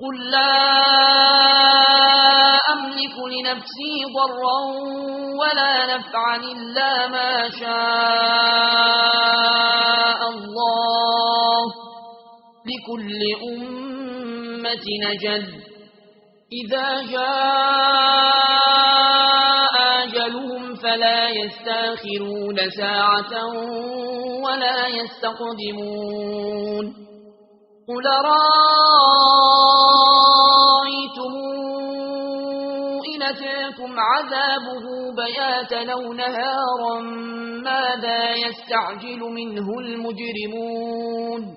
قل لا أملك لنفسي ضرا ولا نفعا إلا ما شاء الله لكل أمة نجد إذا جاء آجلهم فلا يستاخرون ساعة ولا يستقدمون قل رأى يأتيكم عذابه بياتا أو نهارا ماذا يستعجل منه المجرمون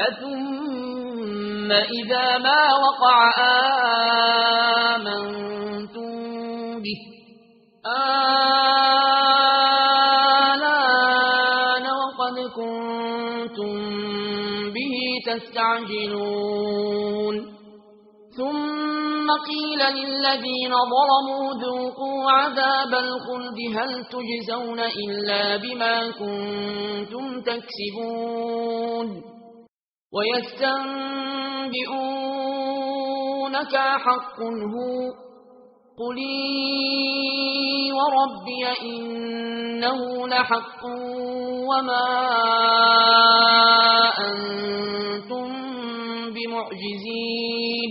أثم إذا ما وقع آمنتم به آلان وقد كنتم به تستعجلون وقيل للذين ظلموا ذوقوا عذاب الخلد هل تجزون إلا بما كنتم تكسبون ويستنبئونك حق هو قلي وربي إنه لحق وما أنتم بمعجزين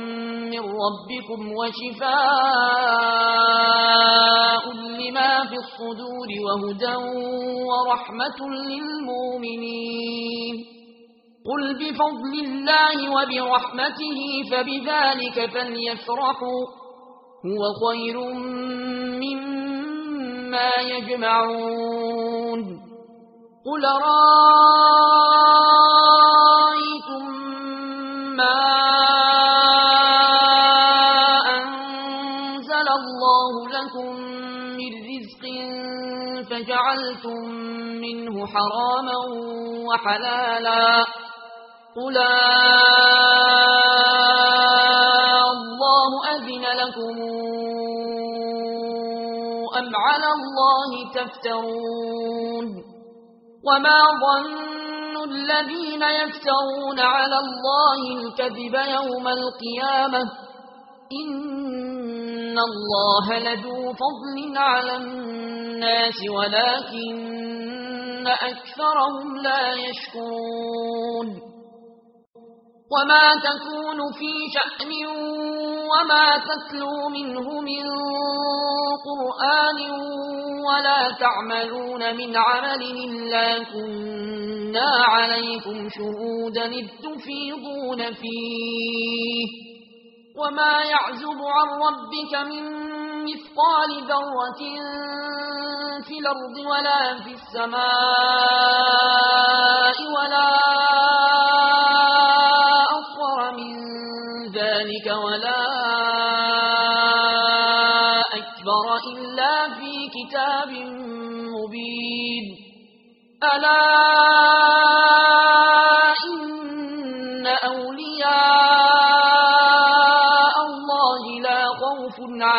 من ربكم وشفاء لما في الصدور وهدى ورحمة للمؤمنين. قل بفضل الله وبرحمته فبذلك فليفرحوا. هو خير مما يجمعون. قل رأيتم ما جعلتم منه حراما وحلالا. قل الله أذن لكم أم على الله تفترون؟ وما ظن الذين يفترون على الله الكذب يوم القيامة؟ إن الله لدو فضل على الناس الناس ولكن أكثرهم لا يشكرون وما تكون في شأن وما تتلو منه من قرآن ولا تعملون من عمل إلا كنا عليكم شهودا إذ تفيضون فيه وما يعزب عن ربك من مثقال ذرة في الأرض ولا في السماء ولا أصر من ذلك ولا أكبر إلا في كتاب مبين. ألا أكبر